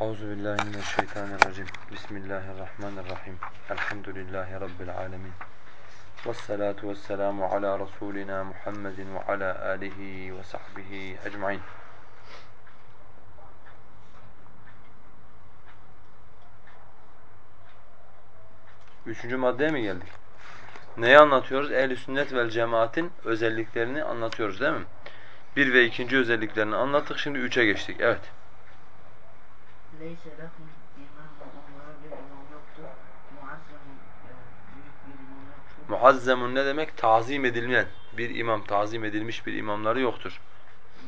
Euzu billahi mineşşeytanirracim. Bismillahirrahmanirrahim. Elhamdülillahi rabbil alamin. Ves salatu vesselamu ala rasulina Muhammedin ve ala alihi ve sahbihi ecmaîn. Üçüncü maddeye mi geldik? Neyi anlatıyoruz? Ehl-i sünnet vel cemaatin özelliklerini anlatıyoruz değil mi? Bir ve ikinci özelliklerini anlattık. Şimdi üçe geçtik. Evet. Leyse lahum imamun onlara bir imam yoktur. Muazzemun büyük bir imam yoktur. Muazzemun ne demek? Tazim edilen bir imam, tazim edilmiş bir imamları yoktur.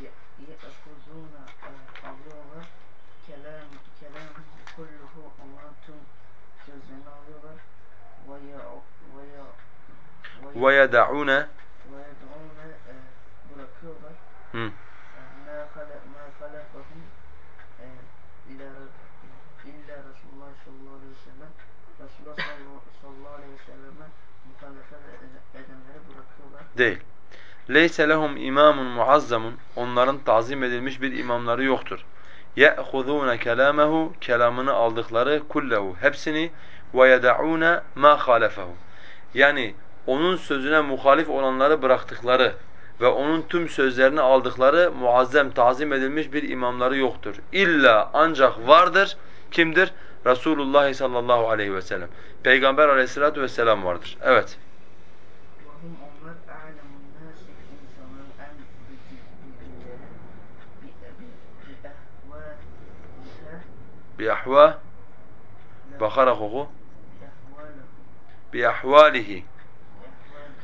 E, alıyorlar. Kelam, kelam kulluhu onların tüm sözlerini alıyorlar. Bırakıyorlar. Hı. E, Ma hale ma halefahum e, illa illa Resulullah sallallahu aleyhi ve sellem Resulullah sallallahu- sallallahu aleyhi ve selleme değil. Leyse lehum imamun muazzamun onların tazim edilmiş bir imamları yoktur. Ye'khuzûne kelâmehu kelamını aldıkları kullehu hepsini ve yed'ûne mâ halefehu. Yani onun sözüne muhalif olanları bıraktıkları ve onun tüm sözlerini aldıkları muazzem, tazim edilmiş bir imamları yoktur. İlla ancak vardır. Kimdir? Resulullah sallallahu aleyhi ve sellem. Peygamber aleyhissalatu vesselam vardır. Evet. Bi ahva bakarak oku. bi ahvalihi.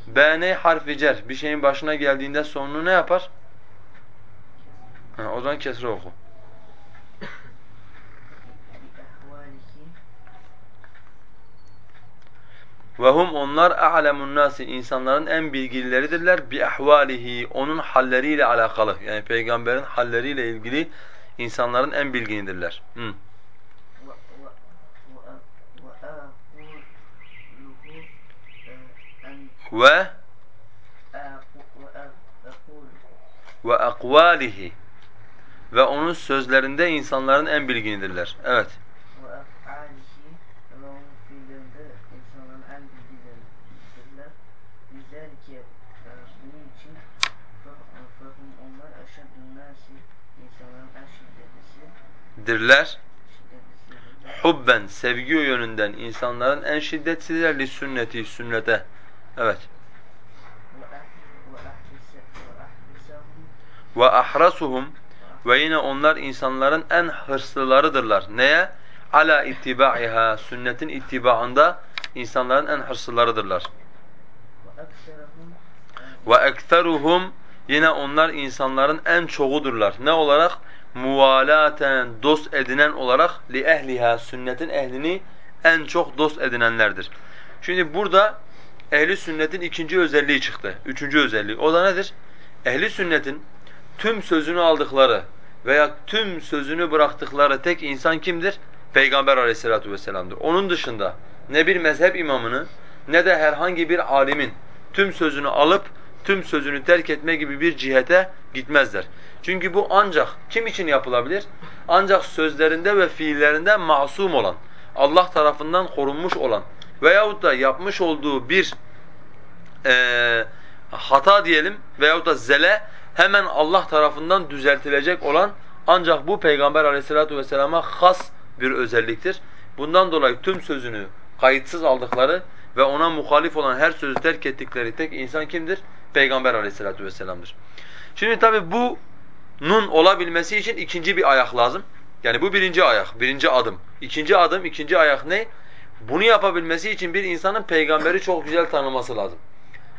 B ne? Harfi cer. Bir şeyin başına geldiğinde sonunu ne yapar? Ha, o zaman kesre oku. bi ehvâlihi Ve hum onlar a'lemun nasi insanların en bilgilileridirler bi ahvalihi onun halleriyle alakalı. Yani peygamberin halleriyle ilgili insanların en bilginidirler. Hı. ve ve akvalihi ve onun sözlerinde insanların en bilginidirler. Evet. ve af'alihi ve onun fiillerinde insanların en bilgileridirler. Bizlerki e, bunun için fe- fehum onlar eşeddün nasi insanların en şiddetlisi Dirler. şiddetlisidirler. Hubben sevgi yönünden insanların en şiddetlisidirler li sünneti sünnete. Evet. Ve ah- ahrasuhum ve yine onlar insanların en hırslılarıdırlar. Neye? Ala ittibaiha sünnetin ittibaında insanların en hırslılarıdırlar. ve e, ekseruhum yine onlar insanların en çoğudurlar. Ne olarak? Muvalaten dost edinen olarak li ehliha sünnetin ehlini en çok dost edinenlerdir. Şimdi burada ehli sünnetin ikinci özelliği çıktı. Üçüncü özelliği. O da nedir? Ehli sünnetin tüm sözünü aldıkları veya tüm sözünü bıraktıkları tek insan kimdir? Peygamber aleyhissalatu vesselam'dır. Onun dışında ne bir mezhep imamını ne de herhangi bir alimin tüm sözünü alıp tüm sözünü terk etme gibi bir cihete gitmezler. Çünkü bu ancak kim için yapılabilir? Ancak sözlerinde ve fiillerinde masum olan, Allah tarafından korunmuş olan veyahut da yapmış olduğu bir eee, hata diyelim veyahut da zele hemen Allah tarafından düzeltilecek olan ancak bu Peygamber aleyhissalatu vesselama has bir özelliktir. Bundan dolayı tüm sözünü kayıtsız aldıkları ve ona muhalif olan her sözü terk ettikleri tek insan kimdir? Peygamber aleyhissalatu vesselam'dır. Şimdi tabi bunun olabilmesi için ikinci bir ayak lazım. Yani bu birinci ayak, birinci adım. İkinci adım, ikinci ayak ne? Bunu yapabilmesi için bir insanın peygamberi çok güzel tanıması lazım.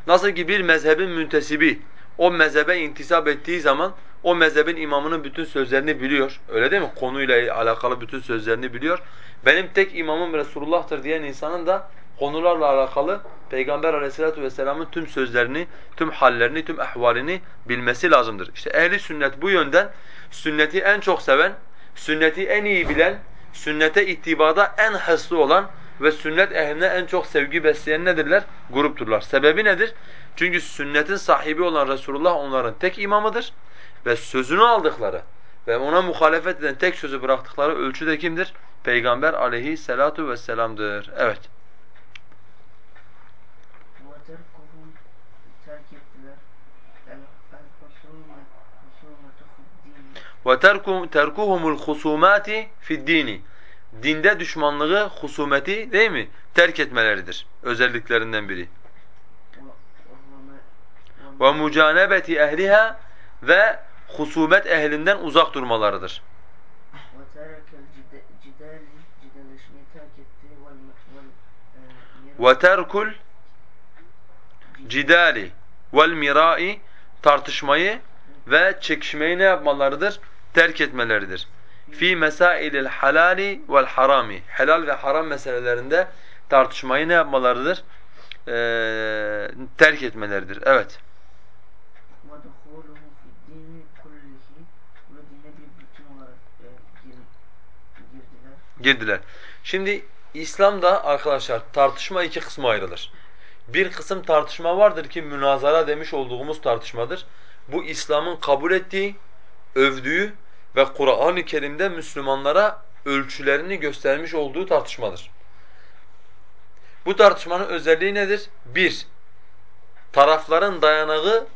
Nasıl ki bir mezhebin müntesibi o mezhebe intisap ettiği zaman o mezhebin imamının bütün sözlerini biliyor. Öyle değil mi? Konuyla alakalı bütün sözlerini biliyor. Benim tek imamım Resulullah'tır diyen insanın da konularla alakalı Peygamber Aleyhisselatü vesselamın tüm sözlerini, tüm hallerini, tüm ehvalini bilmesi lazımdır. İşte ehli sünnet bu yönden sünneti en çok seven, sünneti en iyi bilen, sünnete ittibada en hırslı olan ve sünnet ehline en çok sevgi besleyen nedirler? Grupturlar. Sebebi nedir? Çünkü sünnetin sahibi olan Resulullah onların tek imamıdır ve sözünü aldıkları Ve ona muhalefet eden tek sözü bıraktıkları ölçü de kimdir? Peygamber aleyhisselatu vesselam'dır. Evet. Ve terkuhumul husumati fi'd-dini. Dinde düşmanlığı, husumeti değil mi? Terk etmeleridir özelliklerinden biri. Ve mucanebeti ehliha ve husumet ehlinden uzak durmalarıdır. Ve terkul cidali vel mirai tartışmayı ve çekişmeyi ne yapmalarıdır? terk etmeleridir. Fi mesailil halali vel harami. Helal ve haram meselelerinde tartışmayı ne yapmalarıdır? Ee, terk etmeleridir. Evet. Girdiler. Şimdi İslam'da arkadaşlar tartışma iki kısma ayrılır. Bir kısım tartışma vardır ki münazara demiş olduğumuz tartışmadır. Bu İslam'ın kabul ettiği övdüğü ve Kur'an-ı Kerim'de Müslümanlara ölçülerini göstermiş olduğu tartışmadır. Bu tartışmanın özelliği nedir? Bir, tarafların dayanağı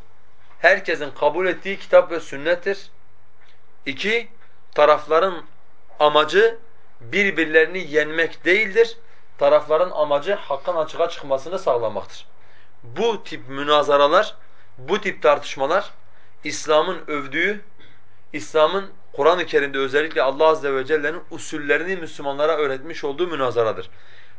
herkesin kabul ettiği kitap ve sünnettir. İki, tarafların amacı birbirlerini yenmek değildir. Tarafların amacı hakkın açığa çıkmasını sağlamaktır. Bu tip münazaralar, bu tip tartışmalar İslam'ın övdüğü, İslam'ın Kur'an-ı Kerim'de özellikle Allah azze ve celle'nin usullerini Müslümanlara öğretmiş olduğu münazaradır.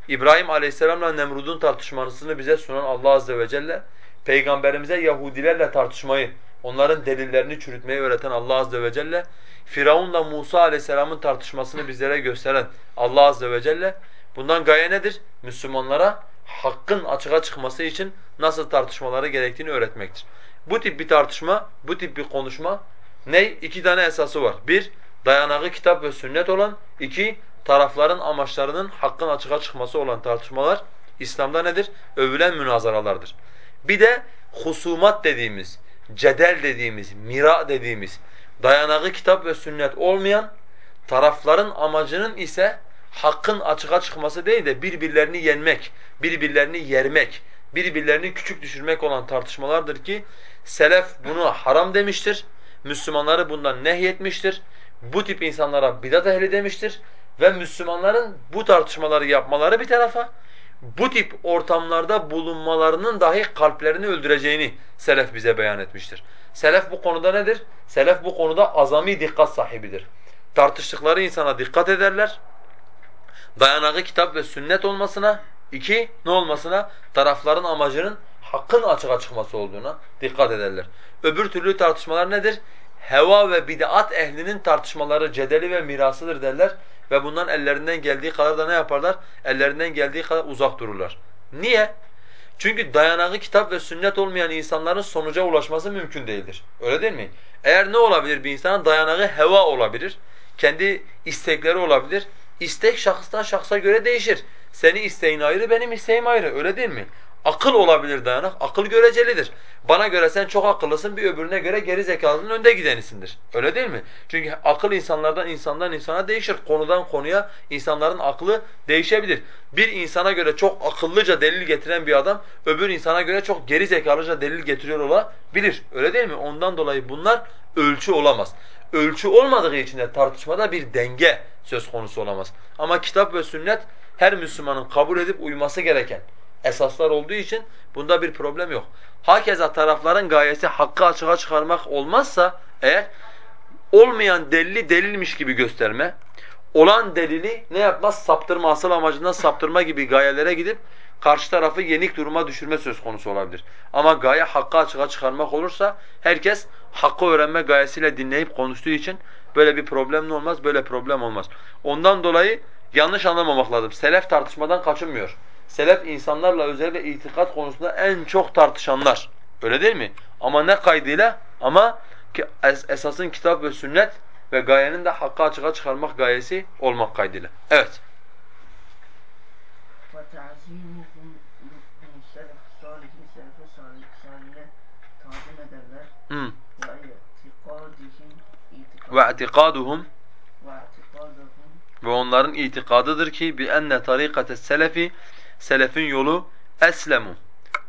İbrahim aleyhisselamla Nemrud'un tartışmasını bize sunan Allah azze ve celle, Peygamberimize Yahudilerle tartışmayı, onların delillerini çürütmeyi öğreten Allah azze ve celle, Firavun'la Musa aleyhisselamın tartışmasını bizlere gösteren Allah azze ve celle, bundan gaye nedir? Müslümanlara hakkın açığa çıkması için nasıl tartışmaları gerektiğini öğretmektir. Bu tip bir tartışma, bu tip bir konuşma ne? İki tane esası var. Bir, dayanağı kitap ve sünnet olan. iki tarafların amaçlarının hakkın açığa çıkması olan tartışmalar İslam'da nedir? Övülen münazaralardır. Bir de husumat dediğimiz, cedel dediğimiz, mira dediğimiz, dayanağı kitap ve sünnet olmayan, tarafların amacının ise hakkın açığa çıkması değil de birbirlerini yenmek, birbirlerini yermek, birbirlerini küçük düşürmek olan tartışmalardır ki selef bunu haram demiştir. Müslümanları bundan nehyetmiştir. Bu tip insanlara bidat ehli demiştir ve Müslümanların bu tartışmaları yapmaları bir tarafa bu tip ortamlarda bulunmalarının dahi kalplerini öldüreceğini selef bize beyan etmiştir. Selef bu konuda nedir? Selef bu konuda azami dikkat sahibidir. Tartıştıkları insana dikkat ederler. Dayanağı kitap ve sünnet olmasına, iki ne olmasına? Tarafların amacının hakkın açığa çıkması olduğuna dikkat ederler. Öbür türlü tartışmalar nedir? Heva ve bid'at ehlinin tartışmaları cedeli ve mirasıdır derler ve bundan ellerinden geldiği kadar da ne yaparlar? Ellerinden geldiği kadar uzak dururlar. Niye? Çünkü dayanağı kitap ve sünnet olmayan insanların sonuca ulaşması mümkün değildir. Öyle değil mi? Eğer ne olabilir bir insanın? Dayanağı heva olabilir. Kendi istekleri olabilir. İstek şahıstan şahsa göre değişir. Senin isteğin ayrı, benim isteğim ayrı. Öyle değil mi? Akıl olabilir dayanak. Akıl görecelidir. Bana göre sen çok akıllısın, bir öbürüne göre geri zekalının önde gidenisindir. Öyle değil mi? Çünkü akıl insanlardan insandan insana değişir. Konudan konuya insanların aklı değişebilir. Bir insana göre çok akıllıca delil getiren bir adam, öbür insana göre çok geri zekalıca delil getiriyor olabilir. Öyle değil mi? Ondan dolayı bunlar ölçü olamaz. Ölçü olmadığı için de tartışmada bir denge söz konusu olamaz. Ama kitap ve sünnet her Müslümanın kabul edip uyması gereken esaslar olduğu için bunda bir problem yok. Hakeza tarafların gayesi hakkı açığa çıkarmak olmazsa eğer olmayan delili delilmiş gibi gösterme, olan delili ne yapmaz? Saptırma, asıl amacından saptırma gibi gayelere gidip karşı tarafı yenik duruma düşürme söz konusu olabilir. Ama gaye hakkı açığa çıkarmak olursa herkes hakkı öğrenme gayesiyle dinleyip konuştuğu için böyle bir problem ne olmaz? Böyle problem olmaz. Ondan dolayı yanlış anlamamak lazım. Selef tartışmadan kaçınmıyor selef insanlarla özellikle itikat konusunda en çok tartışanlar. Öyle değil mi? Ama ne kaydıyla? Ama ki es esasın kitap ve sünnet ve gayenin de hakka açığa çıkarmak gayesi olmak kaydıyla. Evet. Hmm. Ve itikaduhum ve onların itikadıdır ki bi enne tarikate selefi selefin yolu eslemu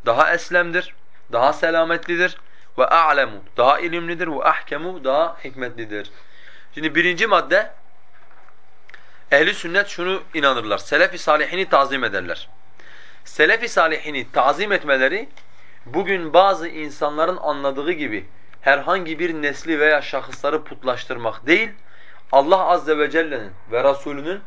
daha eslemdir, daha selametlidir ve a'lemu daha ilimlidir ve ahkemu daha hikmetlidir. Şimdi birinci madde ehli sünnet şunu inanırlar. Selefi salihini tazim ederler. Selefi salihini tazim etmeleri bugün bazı insanların anladığı gibi herhangi bir nesli veya şahısları putlaştırmak değil, Allah azze ve celle'nin ve Resulünün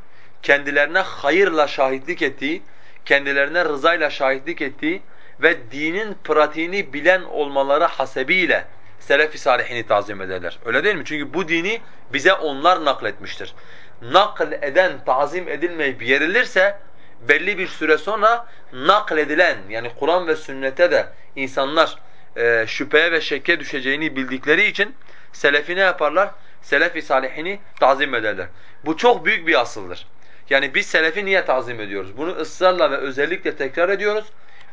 kendilerine hayırla şahitlik ettiği, kendilerine rızayla şahitlik ettiği ve dinin pratiğini bilen olmaları hasebiyle selef-i salihini tazim ederler. Öyle değil mi? Çünkü bu dini bize onlar nakletmiştir. Nakl eden tazim edilmeyip yerilirse belli bir süre sonra nakledilen yani Kur'an ve sünnete de insanlar e, şüpheye ve şekke düşeceğini bildikleri için selefi ne yaparlar? Selef-i salihini tazim ederler. Bu çok büyük bir asıldır. Yani biz selefi niye tazim ediyoruz? Bunu ısrarla ve özellikle tekrar ediyoruz.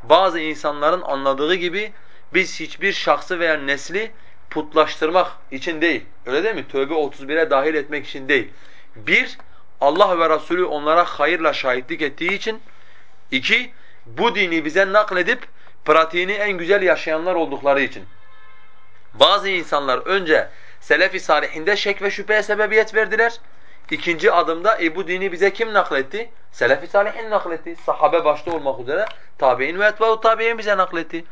Bazı insanların anladığı gibi biz hiçbir şahsı veya nesli putlaştırmak için değil. Öyle değil mi? Tövbe 31'e dahil etmek için değil. Bir, Allah ve Resulü onlara hayırla şahitlik ettiği için. İki, bu dini bize nakledip pratiğini en güzel yaşayanlar oldukları için. Bazı insanlar önce selef-i salihinde şek ve şüpheye sebebiyet verdiler. İkinci adımda e bu dini bize kim nakletti? Selef-i salihin nakletti. Sahabe başta olmak üzere tabi'in ve etba'u tabi'in bize nakletti.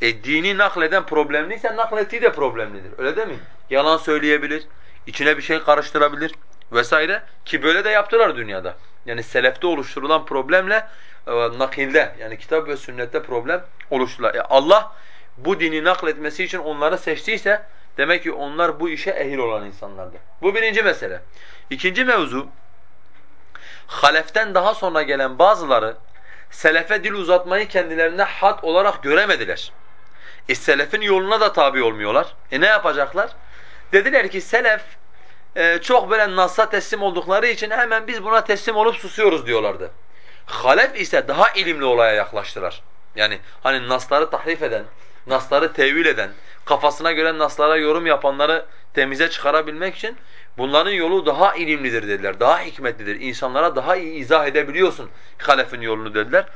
E dini nakleden problemliyse naklettiği de problemlidir. Öyle değil mi? Yalan söyleyebilir, içine bir şey karıştırabilir vesaire ki böyle de yaptılar dünyada. Yani selefte oluşturulan problemle e, nakilde yani kitap ve sünnette problem oluştular. E Allah bu dini nakletmesi için onları seçtiyse demek ki onlar bu işe ehil olan insanlardı. Bu birinci mesele. İkinci mevzu haleften daha sonra gelen bazıları selefe dil uzatmayı kendilerine had olarak göremediler. E selefin yoluna da tabi olmuyorlar. E ne yapacaklar? Dediler ki selef e, çok böyle nas'a teslim oldukları için hemen biz buna teslim olup susuyoruz diyorlardı. Halef ise daha ilimli olaya yaklaştılar. Yani hani nasları tahrif eden, nasları tevil eden, kafasına göre naslara yorum yapanları temize çıkarabilmek için bunların yolu daha ilimlidir dediler, daha hikmetlidir. İnsanlara daha iyi izah edebiliyorsun halefin yolunu dediler.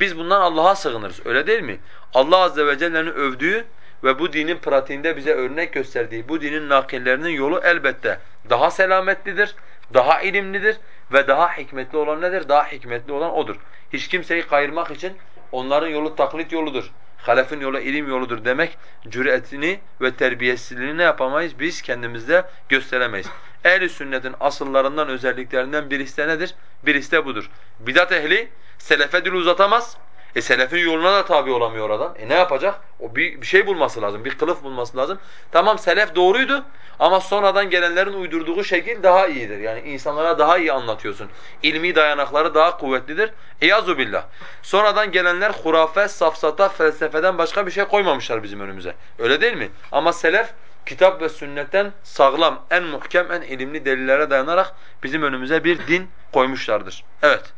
Biz bundan Allah'a sığınırız öyle değil mi? Allah azze ve celle'nin övdüğü ve bu dinin pratiğinde bize örnek gösterdiği bu dinin nakillerinin yolu elbette daha selametlidir, daha ilimlidir ve daha hikmetli olan nedir? Daha hikmetli olan odur. Hiç kimseyi kayırmak için onların yolu taklit yoludur. Halefin yolu ilim yoludur demek cüretini ve terbiyesizliğini ne yapamayız? Biz kendimizde gösteremeyiz. Ehl-i sünnetin asıllarından, özelliklerinden birisi nedir? Birisi de budur. Bidat ehli selefe dil uzatamaz. E selefin yoluna da tabi olamıyor adam. E ne yapacak? O bir, bir şey bulması lazım, bir kılıf bulması lazım. Tamam selef doğruydu ama sonradan gelenlerin uydurduğu şekil daha iyidir. Yani insanlara daha iyi anlatıyorsun. İlmi dayanakları daha kuvvetlidir. İyazu billah. Sonradan gelenler hurafe, safsata, felsefeden başka bir şey koymamışlar bizim önümüze. Öyle değil mi? Ama selef kitap ve sünnetten sağlam, en muhkem, en ilimli delillere dayanarak bizim önümüze bir din koymuşlardır. Evet.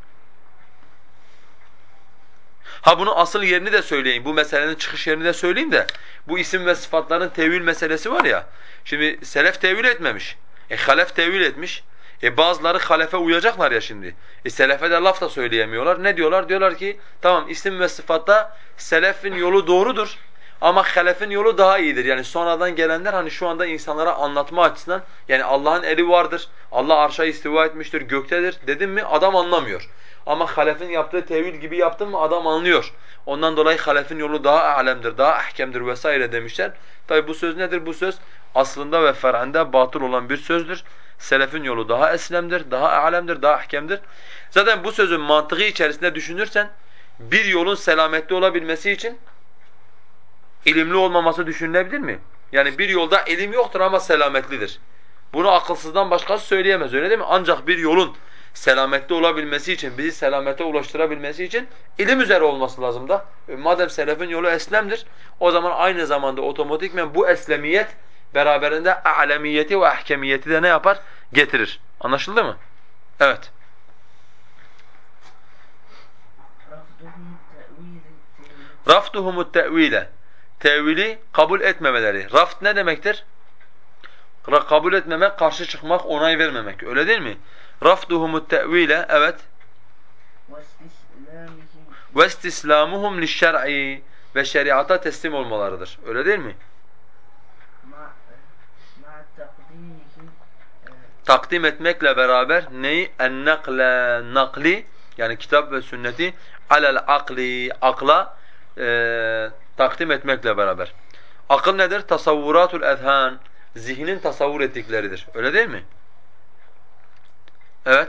Ha bunu asıl yerini de söyleyeyim. Bu meselenin çıkış yerini de söyleyeyim de. Bu isim ve sıfatların tevil meselesi var ya. Şimdi selef tevil etmemiş. E halef tevil etmiş. E bazıları halefe uyacaklar ya şimdi. E selefe de laf da söyleyemiyorlar. Ne diyorlar? Diyorlar ki tamam isim ve sıfatta selefin yolu doğrudur. Ama halefin yolu daha iyidir. Yani sonradan gelenler hani şu anda insanlara anlatma açısından yani Allah'ın eli vardır. Allah arşa istiva etmiştir, göktedir dedim mi adam anlamıyor. Ama halefin yaptığı tevil gibi yaptın mı adam anlıyor. Ondan dolayı halefin yolu daha alemdir, daha ahkemdir vesaire demişler. Tabi bu söz nedir? Bu söz aslında ve fer'ende batıl olan bir sözdür. Selefin yolu daha eslemdir, daha alemdir, daha ahkemdir. Zaten bu sözün mantığı içerisinde düşünürsen bir yolun selametli olabilmesi için ilimli olmaması düşünülebilir mi? Yani bir yolda ilim yoktur ama selametlidir. Bunu akılsızdan başkası söyleyemez öyle değil mi? Ancak bir yolun selamette olabilmesi için, bizi selamete ulaştırabilmesi için ilim üzere olması lazım da. E, madem selefin yolu eslemdir, o zaman aynı zamanda otomatikmen bu eslemiyet beraberinde alemiyeti ve ahkemiyeti de ne yapar? Getirir. Anlaşıldı mı? Evet. Raftuhumut te'vile. Tevili kabul etmemeleri. Raft ne demektir? Kabul etmemek, karşı çıkmak, onay vermemek. Öyle değil mi? Rafduhumut tevile evet. Ve istislamuhum lişşer'i ve şeriata teslim olmalarıdır. Öyle değil mi? Takdim etmekle beraber neyi? Ennekle nakli yani kitap ve sünneti alel akli akla e, takdim etmekle beraber. Akıl nedir? Tasavvuratul ezhan zihnin tasavvur ettikleridir. Öyle değil mi? Evet.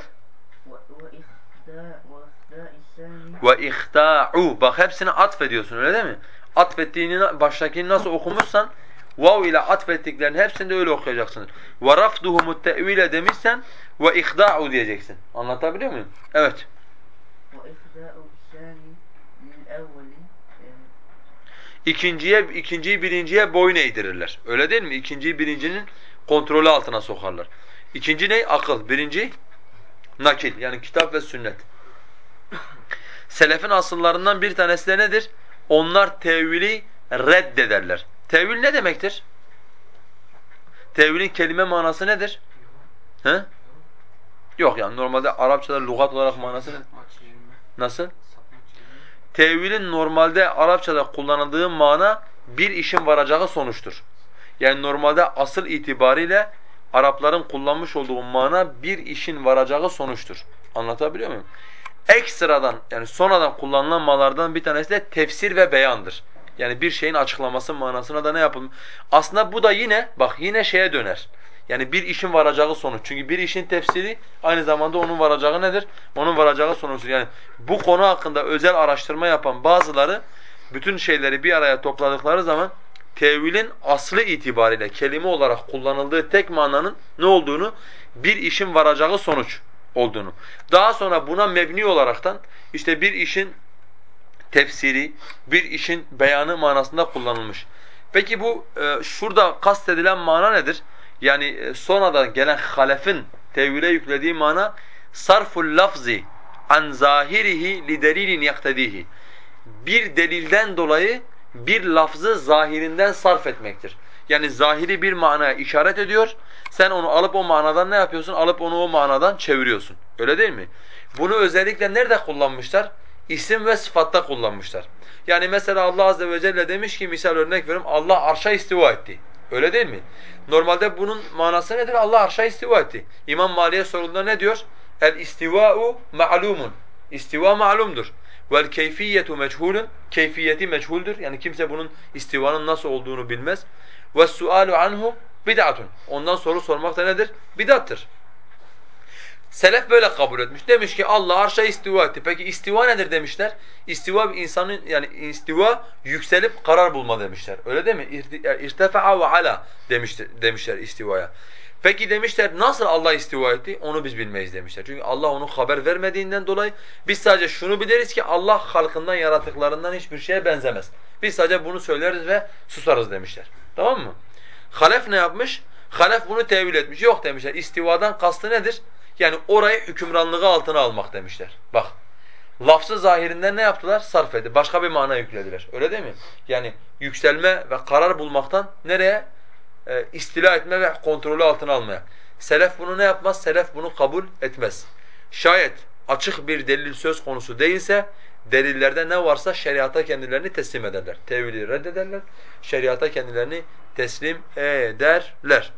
Ve ihta'u. Bak hepsini atfediyorsun öyle değil mi? Atfettiğini baştakini nasıl okumuşsan vav ile atfettiklerin hepsini de öyle okuyacaksınız. Ve rafduhumu tevile demişsen ve ihda'u diyeceksin. Anlatabiliyor muyum? Evet. İkinciye, ikinciyi birinciye boyun eğdirirler. Öyle değil mi? İkinciyi birincinin kontrolü altına sokarlar. İkinci ne? Akıl. Birinci? Nakil. Yani kitap ve sünnet. Selefin asıllarından bir tanesi de nedir? Onlar tevili reddederler. Tevil ne demektir? Tevilin kelime manası nedir? He? Yok yani normalde Arapçada lügat olarak manası ne? Nasıl? Tevilin normalde Arapçada kullanıldığı mana bir işin varacağı sonuçtur. Yani normalde asıl itibariyle Arapların kullanmış olduğu mana bir işin varacağı sonuçtur. Anlatabiliyor muyum? Ekstradan yani sonradan kullanılan manalardan bir tanesi de tefsir ve beyandır. Yani bir şeyin açıklaması manasına da ne yapılmış? Aslında bu da yine bak yine şeye döner. Yani bir işin varacağı sonuç. Çünkü bir işin tefsiri aynı zamanda onun varacağı nedir? Onun varacağı sonuçtur. Yani bu konu hakkında özel araştırma yapan bazıları bütün şeyleri bir araya topladıkları zaman tevilin aslı itibariyle kelime olarak kullanıldığı tek mananın ne olduğunu, bir işin varacağı sonuç olduğunu. Daha sonra buna mebni olaraktan işte bir işin tefsiri, bir işin beyanı manasında kullanılmış. Peki bu e, şurada kastedilen mana nedir? Yani e, sonradan gelen halefin tevhile yüklediği mana sarful lafzi an zahirihi li delilin yaktedihi. Bir delilden dolayı bir lafzı zahirinden sarf etmektir. Yani zahiri bir manaya işaret ediyor. Sen onu alıp o manadan ne yapıyorsun? Alıp onu o manadan çeviriyorsun. Öyle değil mi? Bunu özellikle nerede kullanmışlar? İsim ve sıfatta kullanmışlar. Yani mesela Allah azze ve celle demiş ki misal örnek veriyorum Allah arşa istiva etti. Öyle değil mi? Normalde bunun manası nedir? Allah arşa istiva etti. İmam Mali'ye sorulduğunda ne diyor? El istiva'u ma'lumun. İstiva ma'lumdur. Vel keyfiyetu meçhulun. Keyfiyeti meçhuldür. Yani kimse bunun istivanın nasıl olduğunu bilmez. Ve sualu anhu bid'atun. Ondan soru sormak da nedir? Bid'attır. Selef böyle kabul etmiş. Demiş ki Allah arşa istiva etti. Peki istiva nedir demişler? İstiva bir insanın yani istiva yükselip karar bulma demişler. Öyle değil mi? İrtefa'a ve ala demişler, demişler istivaya. Peki demişler nasıl Allah istiva etti? Onu biz bilmeyiz demişler. Çünkü Allah onu haber vermediğinden dolayı biz sadece şunu biliriz ki Allah halkından yaratıklarından hiçbir şeye benzemez. Biz sadece bunu söyleriz ve susarız demişler. Tamam mı? Halef ne yapmış? Halef bunu tevil etmiş. Yok demişler. İstivadan kastı nedir? Yani orayı hükümranlığı altına almak demişler. Bak. Lafzı zahirinden ne yaptılar? Sarf etti. Başka bir mana yüklediler. Öyle değil mi? Yani yükselme ve karar bulmaktan nereye? Ee, istila etme ve kontrolü altına almaya. Selef bunu ne yapmaz? Selef bunu kabul etmez. Şayet açık bir delil söz konusu değilse delillerde ne varsa şeriata kendilerini teslim ederler. Tevhili reddederler. Şeriata kendilerini teslim ederler.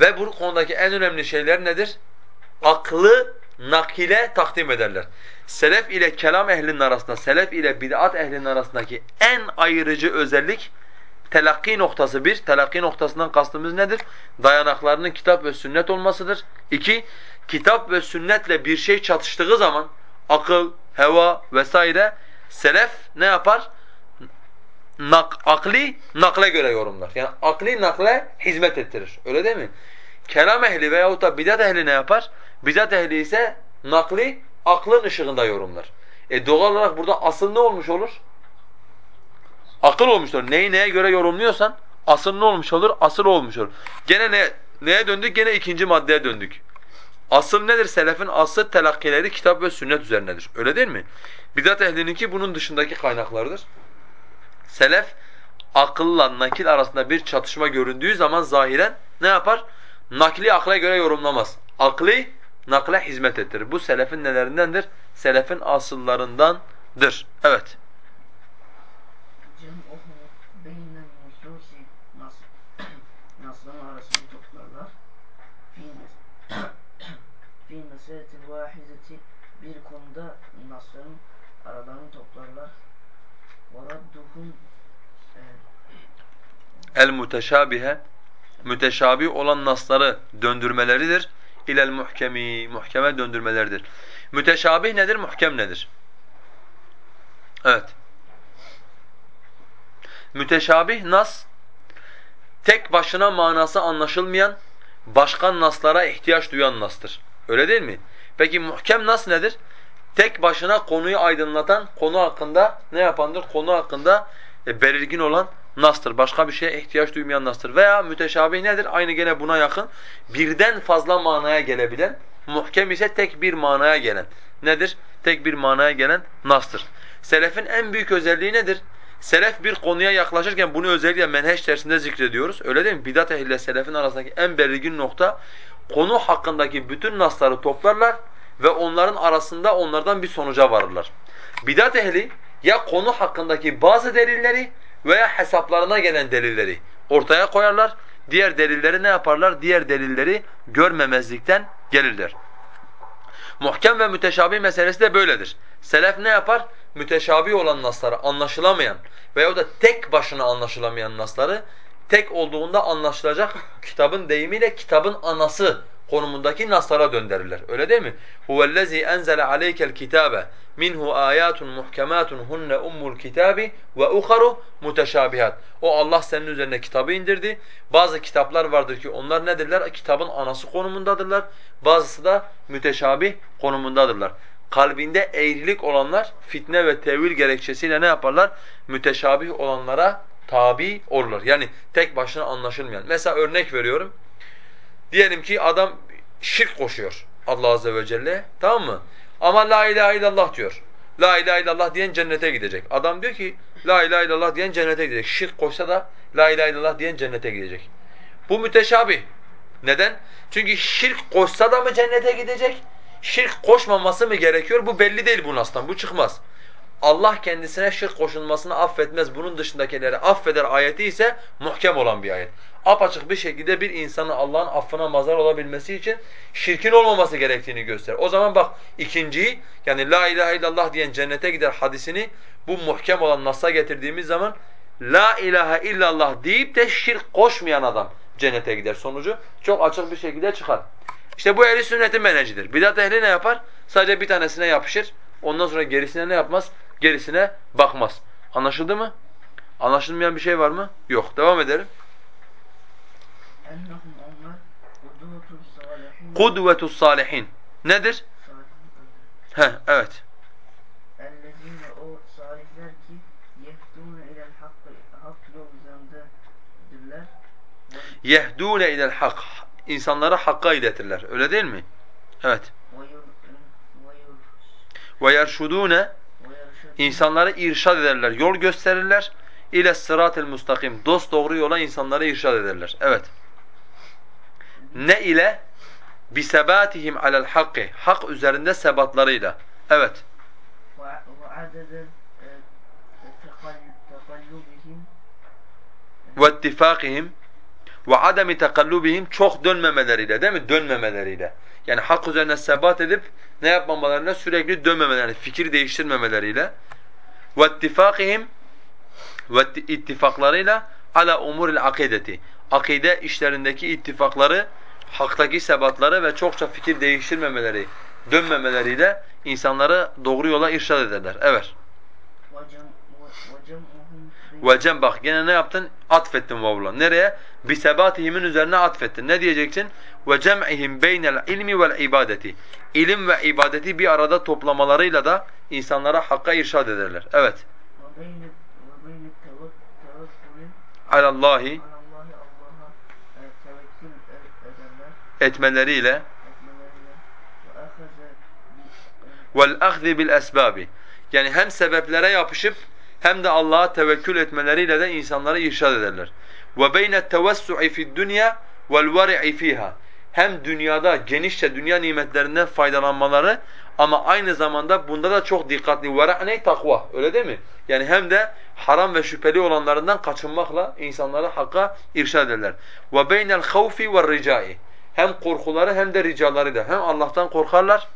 Ve bu konudaki en önemli şeyler nedir? Aklı nakile takdim ederler. Selef ile kelam ehlinin arasında, selef ile bid'at ehlinin arasındaki en ayırıcı özellik telakki noktası bir. Telakki noktasından kastımız nedir? Dayanaklarının kitap ve sünnet olmasıdır. İki, kitap ve sünnetle bir şey çatıştığı zaman akıl, heva vesaire selef ne yapar? nak, akli nakle göre yorumlar. Yani akli nakle hizmet ettirir. Öyle değil mi? Kelam ehli veyahut da bidat ehli ne yapar? Bidat ehli ise nakli aklın ışığında yorumlar. E doğal olarak burada asıl ne olmuş olur? Akıl olmuş. Neyi neye göre yorumluyorsan asıl ne olmuş olur? Asıl olmuş olur. Gene ne, neye döndük? Gene ikinci maddeye döndük. Asıl nedir? Selefin asıl telakkileri kitap ve sünnet üzerinedir. Öyle değil mi? Bidat ehlininki bunun dışındaki kaynaklardır. Selef akılla nakil arasında bir çatışma göründüğü zaman zahiren ne yapar? Nakli akla göre yorumlamaz. Akli nakle hizmet ettirir. Bu selefin nelerindendir? Selefin asıllarındandır. Evet. Cem'uhu beynen nususi nas nasların arasını toplarlar. Fi mes- fi meseletin vahideti bir konuda nasların aralarını toplarlar. Radduhum e, El muteşabihe müteşabih olan nasları döndürmeleridir. İlel muhkemi muhkeme döndürmeleridir. Müteşabih nedir? Muhkem nedir? Evet. Müteşabih nas tek başına manası anlaşılmayan başka naslara ihtiyaç duyan nastır. Öyle değil mi? Peki muhkem nas nedir? Tek başına konuyu aydınlatan, konu hakkında ne yapandır? Konu hakkında e, belirgin olan nastır. Başka bir şeye ihtiyaç duymayan nastır. Veya müteşabih nedir? Aynı gene buna yakın. Birden fazla manaya gelebilen, muhkem ise tek bir manaya gelen. Nedir? Tek bir manaya gelen nastır. Selefin en büyük özelliği nedir? Selef bir konuya yaklaşırken bunu özellikle menheş dersinde zikrediyoruz. Öyle değil mi? Bidat ehliyle selefin arasındaki en belirgin nokta konu hakkındaki bütün nasları toplarlar ve onların arasında onlardan bir sonuca varırlar. Bidat ehli ya konu hakkındaki bazı delilleri veya hesaplarına gelen delilleri ortaya koyarlar. Diğer delilleri ne yaparlar? Diğer delilleri görmemezlikten gelirler. Muhkem ve müteşabih meselesi de böyledir. Selef ne yapar? Müteşabih olan nasları anlaşılamayan veya da tek başına anlaşılamayan nasları tek olduğunda anlaşılacak kitabın deyimiyle kitabın anası konumundaki naslara döndürürler. Öyle değil mi? Huvellezî enzele aleykel kitâbe minhu âyâtun muhkemâtun hunne ummul kitâbi ve uharu muteşâbihat. O Allah senin üzerine kitabı indirdi. Bazı kitaplar vardır ki onlar nedirler? Kitabın anası konumundadırlar. Bazısı da müteşabih konumundadırlar. Kalbinde eğrilik olanlar fitne ve tevil gerekçesiyle ne yaparlar? Müteşabih olanlara tabi olurlar. Yani tek başına anlaşılmayan. Mesela örnek veriyorum. Diyelim ki adam şirk koşuyor Allah azze ve celle. Tamam mı? Ama la ilahe illallah diyor. La ilahe illallah diyen cennete gidecek. Adam diyor ki la ilahe illallah diyen cennete gidecek. Şirk koşsa da la ilahe illallah diyen cennete gidecek. Bu müteşabih. Neden? Çünkü şirk koşsa da mı cennete gidecek? Şirk koşmaması mı gerekiyor? Bu belli değil bu nastan. Bu çıkmaz. Allah kendisine şirk koşulmasını affetmez. Bunun dışındakileri affeder ayeti ise muhkem olan bir ayet. Apaçık bir şekilde bir insanın Allah'ın affına mazhar olabilmesi için şirkin olmaması gerektiğini gösterir. O zaman bak ikinciyi yani la ilahe illallah diyen cennete gider hadisini bu muhkem olan Nas'a getirdiğimiz zaman la ilahe illallah deyip de şirk koşmayan adam cennete gider sonucu çok açık bir şekilde çıkar. İşte bu ehli sünnetin menecidir. Bidat ehli ne yapar? Sadece bir tanesine yapışır. Ondan sonra gerisine ne yapmaz? Gerisine bakmaz. Anlaşıldı mı? Anlaşılmayan bir şey var mı? Yok. Devam edelim. Kudvetus salihin. Nedir? Heh, evet. ellezine o salihler ki yehdûne ilel hakkı hak yol üzerindedirler ve Yehdûne ilel hak. İnsanları hakka iletirler. Öyle değil mi? Evet. ve yerşudûne insanları irşad ederler, yol gösterirler. İle sıratel mustakim. Dost doğru yola insanları irşad ederler. Evet. Ne ile? Bisebatihim alel hakkı. Hak üzerinde sebatlarıyla. Evet. ve e, Ve ittifakihim ve ademi tekallubihim çok dönmemeleriyle değil mi? Dönmemeleriyle. Yani hak üzerine sebat edip ne yapmamalarına sürekli dönmemeleri, fikir değiştirmemeleriyle. İttifakihim ve ittifaklarıyla ala umuril akideti. Akide işlerindeki ittifakları, haktaki sebatları ve çokça fikir değiştirmemeleri, dönmemeleriyle insanları doğru yola irşad ederler. Evet. ve cem ve ve cem'uhum Ve cem bak gene ne yaptın? Atfettin vavla. Nereye? Bisebatihim'in üzerine atfettin. Ne diyeceksin? ve cem'ihim beynel ilmi vel ibadeti. İlim ve ibadeti bir arada toplamalarıyla da insanlara hakka irşad ederler. Evet. Alallahi etmeleriyle vel ahzi bil esbabi. Yani hem sebeplere yapışıp hem de Allah'a tevekkül etmeleriyle de insanlara irşad ederler. Ve beyne tevessu'i fid dunya vel vari'i fiha Hem dünyada genişçe dünya nimetlerinden faydalanmaları ama aynı zamanda bunda da çok dikkatli. Vera ne? Takva. Öyle değil mi? Yani hem de haram ve şüpheli olanlarından kaçınmakla insanları hakka irşad ederler. وَبَيْنَ الْخَوْفِ وَالرِّجَاءِ Hem korkuları hem de ricaları da. Hem Allah'tan korkarlar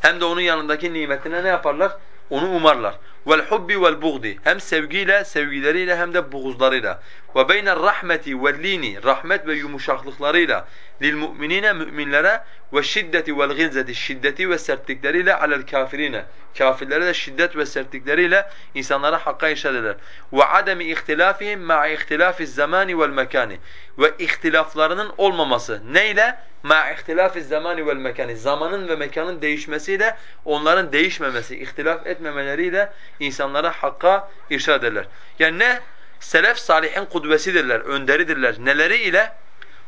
hem de onun yanındaki nimetine ne yaparlar? Onu umarlar. Vel hubbi vel buğdi. Hem sevgiyle, sevgileriyle hem de buğuzlarıyla. Ve beyne'r rahmeti vel lini. Rahmet ve yumuşaklıklarıyla lil mu'minine müminlere ve şiddeti vel gilzeti. Şiddeti ve sertlikleriyle alel kafirine. Kafirlere de şiddet ve sertlikleriyle insanlara hakka irşad eder. Ve ademi ihtilafihim ma'a ihtilafiz zamani vel mekani. Ve ihtilaflarının olmaması. Neyle? ma ihtilafiz zamani vel mekani zamanın ve mekanın değişmesiyle onların değişmemesi, ihtilaf etmemeleriyle insanlara hakka irşad ederler. Yani ne? Selef salihin kudvesidirler, önderidirler. Neleri ile?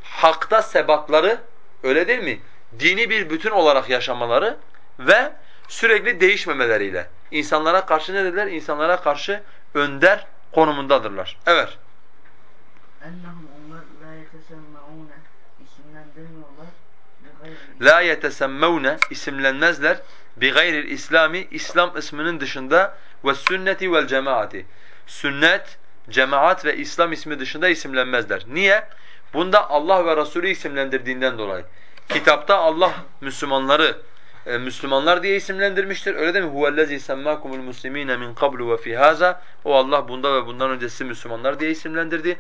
Hakta sebatları, öyle değil mi? Dini bir bütün olarak yaşamaları ve sürekli değişmemeleriyle. İnsanlara karşı ne dediler? İnsanlara karşı önder konumundadırlar. Evet. la yetesemmevne isimlenmezler bi gayril İslami İslam isminin dışında ve sünneti vel cemaati. Sünnet, cemaat ve İslam ismi dışında isimlenmezler. Niye? Bunda Allah ve Resulü isimlendirdiğinden dolayı. Kitapta Allah Müslümanları e, Müslümanlar diye isimlendirmiştir. Öyle değil mi? Huvellezî semmâkumul muslimîne min qablu ve fî hâzâ. O Allah bunda ve bundan öncesi Müslümanlar diye isimlendirdi.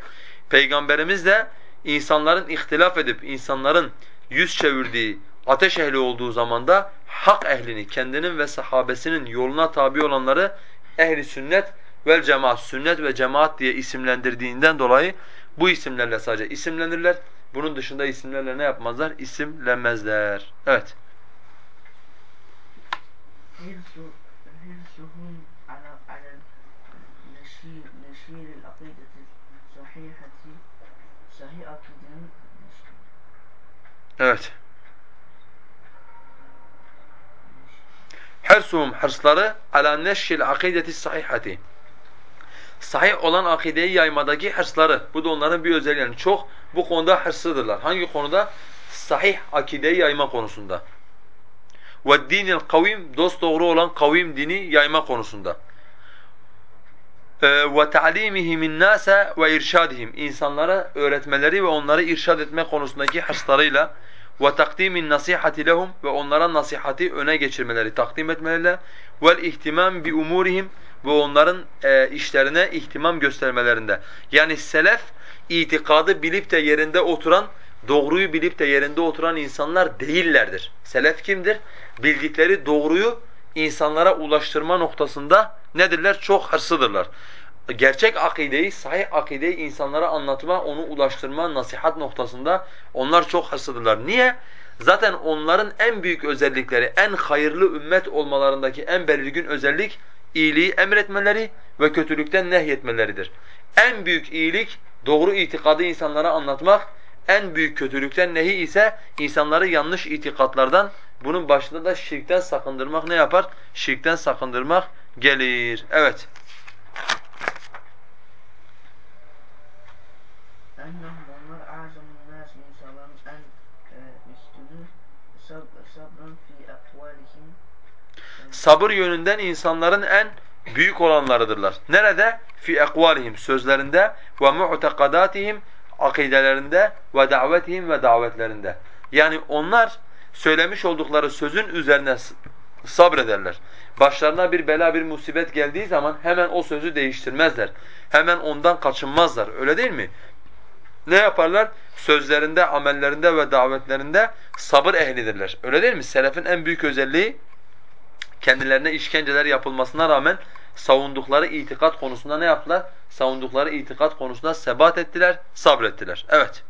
Peygamberimiz de insanların ihtilaf edip insanların yüz çevirdiği ateş ehli olduğu zamanda hak ehlini, kendinin ve sahabesinin yoluna tabi olanları ehli sünnet vel cemaat, sünnet ve cemaat diye isimlendirdiğinden dolayı bu isimlerle sadece isimlenirler. Bunun dışında isimlerle ne yapmazlar? İsimlenmezler. Evet. Evet. Hersuhum hırsları ala neşşil akideti sahihati. Sahih olan akideyi yaymadaki hırsları. Bu da onların bir özelliği. Yani çok bu konuda hırslıdırlar. Hangi konuda? Sahih akideyi yayma konusunda. Dinil kavim dost doğru olan kavim dini yayma konusunda. Nase ve irşadihim insanlara öğretmeleri ve onları irşad etme konusundaki hırslarıyla takdimin nasihati lehum ve onlara nasihati öne geçirmeleri, takdim etmeleriyle vel ihtimam ve onların e, işlerine ihtimam göstermelerinde. Yani selef itikadı bilip de yerinde oturan, doğruyu bilip de yerinde oturan insanlar değillerdir. Selef kimdir? Bildikleri doğruyu insanlara ulaştırma noktasında nedirler? Çok hırslıdırlar gerçek akideyi, sahih akideyi insanlara anlatma, onu ulaştırma, nasihat noktasında onlar çok hırslıdırlar. Niye? Zaten onların en büyük özellikleri, en hayırlı ümmet olmalarındaki en belirgin özellik iyiliği emretmeleri ve kötülükten nehyetmeleridir. En büyük iyilik doğru itikadı insanlara anlatmak, en büyük kötülükten nehi ise insanları yanlış itikatlardan, bunun başında da şirkten sakındırmak ne yapar? Şirkten sakındırmak gelir. Evet. ennehum onlar a'zamun nas insanların en e, üstünü sab sabrın fi akvalihim Sabır yönünden insanların en büyük olanlarıdırlar. Nerede? Fi ekvalihim sözlerinde ve mu'tekadatihim akidelerinde ve davetihim ve davetlerinde. Yani onlar söylemiş oldukları sözün üzerine sabrederler. Başlarına bir bela, bir musibet geldiği zaman hemen o sözü değiştirmezler. Hemen ondan kaçınmazlar. Öyle değil mi? ne yaparlar? Sözlerinde, amellerinde ve davetlerinde sabır ehlidirler. Öyle değil mi? Selefin en büyük özelliği kendilerine işkenceler yapılmasına rağmen savundukları itikat konusunda ne yaptılar? Savundukları itikat konusunda sebat ettiler, sabrettiler. Evet.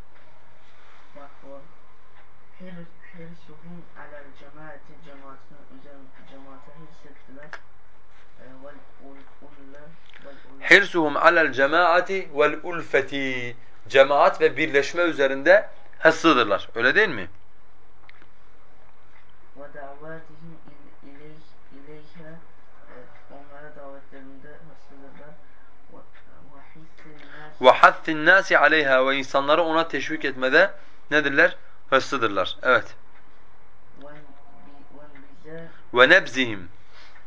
Hirsuhum alel cemaati vel ulfeti cemaat ve birleşme üzerinde hırslıdırlar. Öyle değil mi? Evet, ve haddin nasi ve insanları ona teşvik etmede nedirler? Hırslıdırlar. Evet. Ve nebzihim.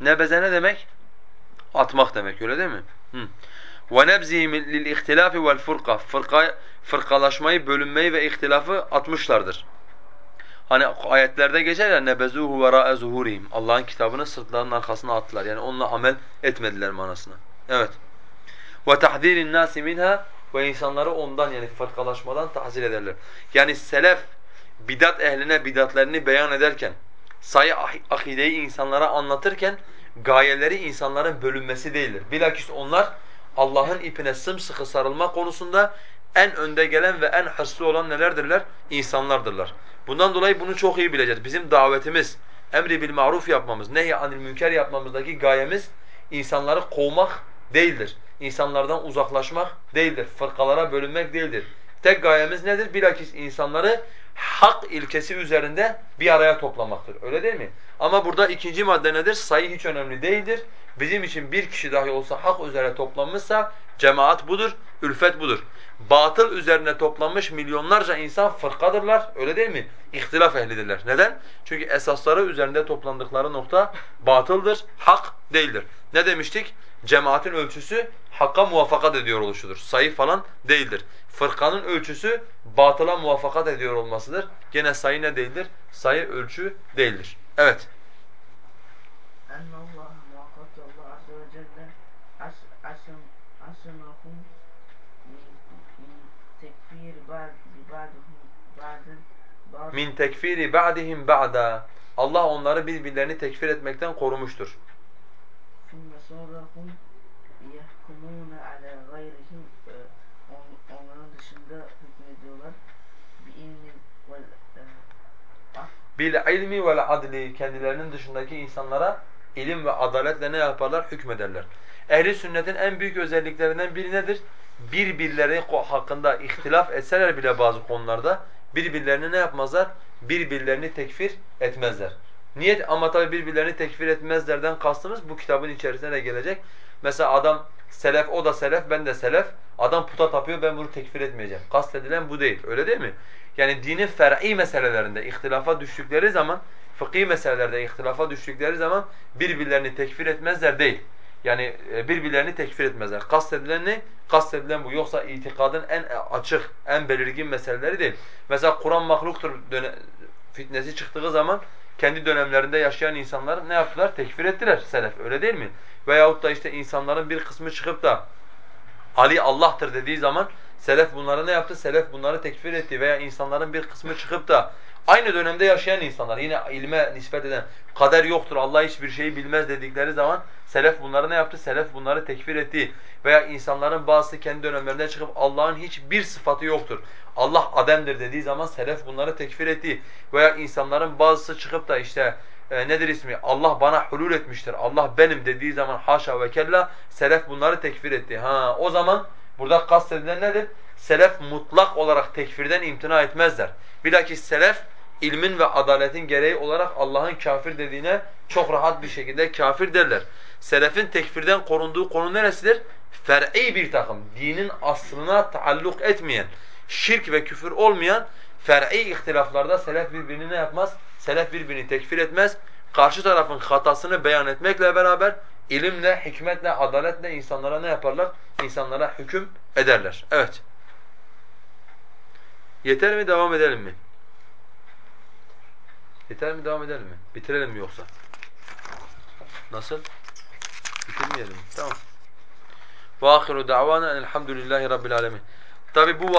Nebeze ne demek? Atmak demek öyle değil mi? Hı. Ve nebzihim lil ihtilafi vel furqa. Fırka fırkalaşmayı, bölünmeyi ve ihtilafı atmışlardır. Hani ayetlerde geçer ya nebezuhu ve ra'e. Allah'ın kitabını sırtlarının arkasına attılar. Yani onunla amel etmediler manasına. Evet. Ve tahzirin nasi minha ve insanları ondan yani fırkalaşmadan tahzir ederler. Yani selef bidat ehline bidatlerini beyan ederken, sayı akideyi insanlara anlatırken gayeleri insanların bölünmesi değildir. Bilakis onlar Allah'ın ipine sımsıkı sarılma konusunda en önde gelen ve en hırslı olan nelerdirler? İnsanlardırlar. Bundan dolayı bunu çok iyi bileceğiz. Bizim davetimiz, emri bil maruf yapmamız, nehy anil münker yapmamızdaki gayemiz insanları kovmak değildir. İnsanlardan uzaklaşmak değildir. Fırkalara bölünmek değildir. Tek gayemiz nedir? Bilakis insanları hak ilkesi üzerinde bir araya toplamaktır. Öyle değil mi? Ama burada ikinci madde nedir? Sayı hiç önemli değildir. Bizim için bir kişi dahi olsa hak üzere toplanmışsa cemaat budur, ülfet budur. Batıl üzerine toplanmış milyonlarca insan fırkadırlar. Öyle değil mi? İhtilaf ehlidirler. Neden? Çünkü esasları üzerinde toplandıkları nokta batıldır, hak değildir. Ne demiştik? Cemaatin ölçüsü hakka muvaffakat ediyor oluşudur. Sayı falan değildir. Fırkanın ölçüsü batıla muvaffakat ediyor olmasıdır. Gene sayı ne değildir? Sayı ölçü değildir. Evet. أن Min tekfiri ba'dihim ba'da. Allah onları birbirlerini tekfir etmekten korumuştur. e, onların dışında hükmediyorlar e, Bil ilmi vel adli kendilerinin dışındaki insanlara ilim ve adaletle ne yaparlar? Hükmederler. Ehli sünnetin en büyük özelliklerinden biri nedir? Birbirleri hakkında ihtilaf etseler bile bazı konularda birbirlerini ne yapmazlar? Birbirlerini tekfir etmezler. Niyet ama tabi birbirlerini tekfir etmezlerden kastımız bu kitabın içerisine gelecek. Mesela adam selef, o da selef, ben de selef. Adam puta tapıyor, ben bunu tekfir etmeyeceğim. Kastedilen bu değil, öyle değil mi? Yani dinin fer'i meselelerinde ihtilafa düştükleri zaman, fıkhi meselelerde ihtilafa düştükleri zaman birbirlerini tekfir etmezler değil. Yani e, birbirlerini tekfir etmezler. Kastedilen ne? Kastedilen bu. Yoksa itikadın en açık, en belirgin meseleleri değil. Mesela Kur'an mahluktur fitnesi çıktığı zaman kendi dönemlerinde yaşayan insanlar ne yaptılar? Tekfir ettiler selef. Öyle değil mi? Veyahut da işte insanların bir kısmı çıkıp da Ali Allah'tır dediği zaman selef bunları ne yaptı? Selef bunları tekfir etti veya insanların bir kısmı çıkıp da aynı dönemde yaşayan insanlar yine ilme nispet eden kader yoktur, Allah hiçbir şeyi bilmez dedikleri zaman selef bunları ne yaptı? Selef bunları tekfir etti veya insanların bazısı kendi dönemlerinde çıkıp Allah'ın hiçbir sıfatı yoktur. Allah ademdir dediği zaman selef bunları tekfir etti veya insanların bazısı çıkıp da işte e, nedir ismi? Allah bana hulul etmiştir. Allah benim dediği zaman haşa ve kella selef bunları tekfir etti. Ha o zaman burada kastedilen nedir? Selef mutlak olarak tekfirden imtina etmezler. Bilakis selef ilmin ve adaletin gereği olarak Allah'ın kafir dediğine çok rahat bir şekilde kafir derler. Selefin tekfirden korunduğu konu neresidir? Fer'i bir takım, dinin aslına taalluk etmeyen, şirk ve küfür olmayan fer'i ihtilaflarda selef birbirini ne yapmaz? Selef birbirini tekfir etmez. Karşı tarafın hatasını beyan etmekle beraber ilimle, hikmetle, adaletle insanlara ne yaparlar? İnsanlara hüküm ederler. Evet. Yeter mi, devam edelim mi? Yeter mi, devam edelim mi? Bitirelim mi yoksa? Nasıl? Bitirmeyelim mi? Tamam. وآخر دعوانا أن الحمد لله رب العالمين. Tabi bu